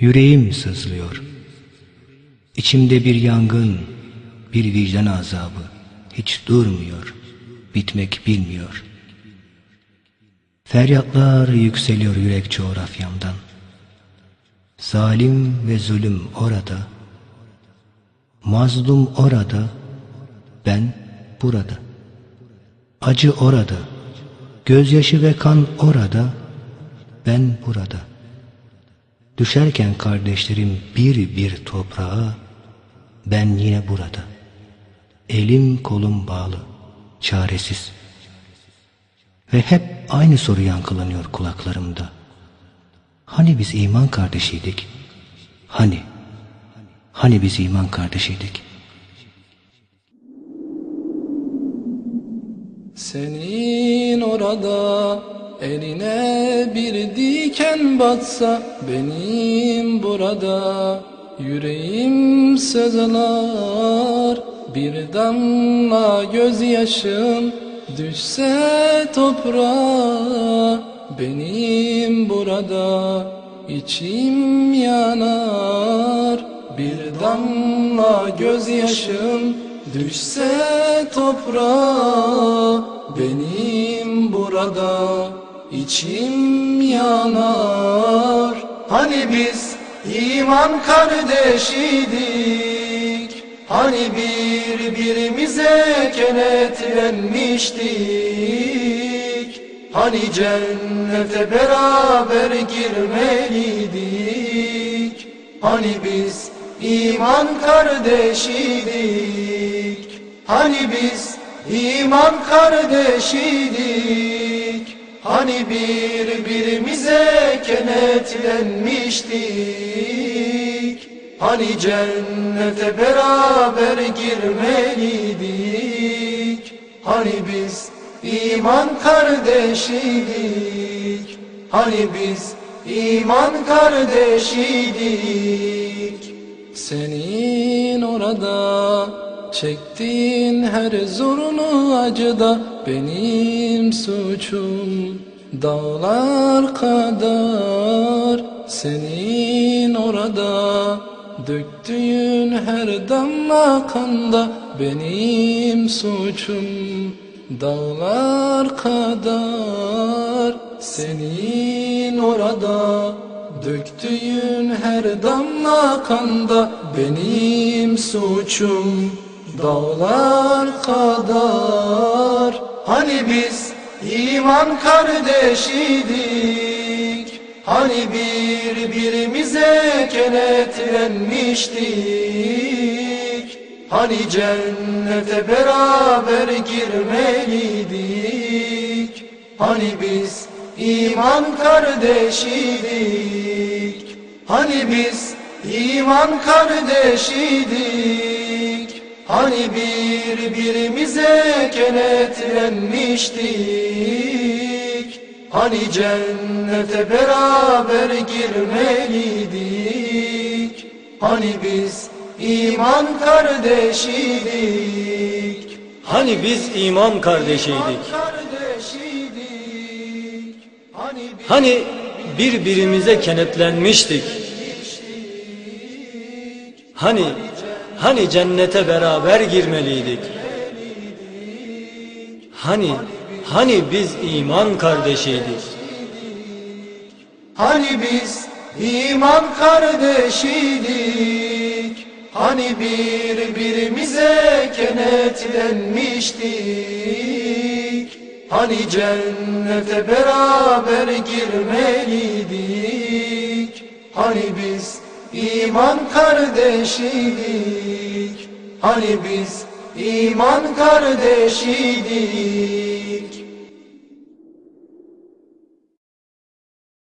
Yüreğim sızlıyor. İçimde bir yangın, bir vicdan azabı hiç durmuyor, bitmek bilmiyor. Feryatlar yükseliyor yürek coğrafyamdan. Zalim ve zulüm orada, mazlum orada, ben burada. Acı orada, gözyaşı ve kan orada, ben burada. Düşerken kardeşlerim bir bir toprağa, ben yine burada. Elim kolum bağlı, çaresiz. Ve hep aynı soru yankılanıyor kulaklarımda. Hani biz iman kardeşiydik? Hani? Hani biz iman kardeşiydik? Senin orada eline bir diken batsa benim burada yüreğim sızlar bir damla gözyaşım düşse toprağa benim burada içim yanar. Bir damla gözyaşım düşse toprağa benim burada içim yanar. Hani biz iman kardeşiydik? Hani birbirimize kenetlenmiştik? Hani cennete beraber girmeliydik? Hani biz iman kardeşiydik? Hani biz iman kardeşiydik Hani birbirimize kenetlenmiştik? Hani cennete beraber girmeliydik? Hani biz iman kardeşiydik? Hani biz iman kardeşiydik Senin orada çektiğin her zorunu acıda Benim suçum dağlar kadar. Senin orada döktüğün her damla kanda Benim suçum dağlar kadar. Senin orada döktüğün her damla kanda Benim suçum. Dağlar kadar Hani biz iman kardeşiydik? Hani birbirimize kenetlenmiştik? Hani cennete beraber girmeliydik? Hani biz iman kardeşiydik. Hani biz iman kardeşiydik? Hani birbirimize kenetlenmiştik? Hani cennete beraber girmeliydik? Hani biz iman kardeşiydik? Hani biz iman kardeşiydik. Hani birbirimize kenetlenmiştik. Hani hani cennete beraber girmeliydik. Hani hani biz iman kardeşiydik. Hani biz iman kardeşiydik Hani birbirimize kenetlenmiştik Hani cennete beraber girmeliydik? Hani biz iman kardeşiydik? Hani biz iman kardeşiydik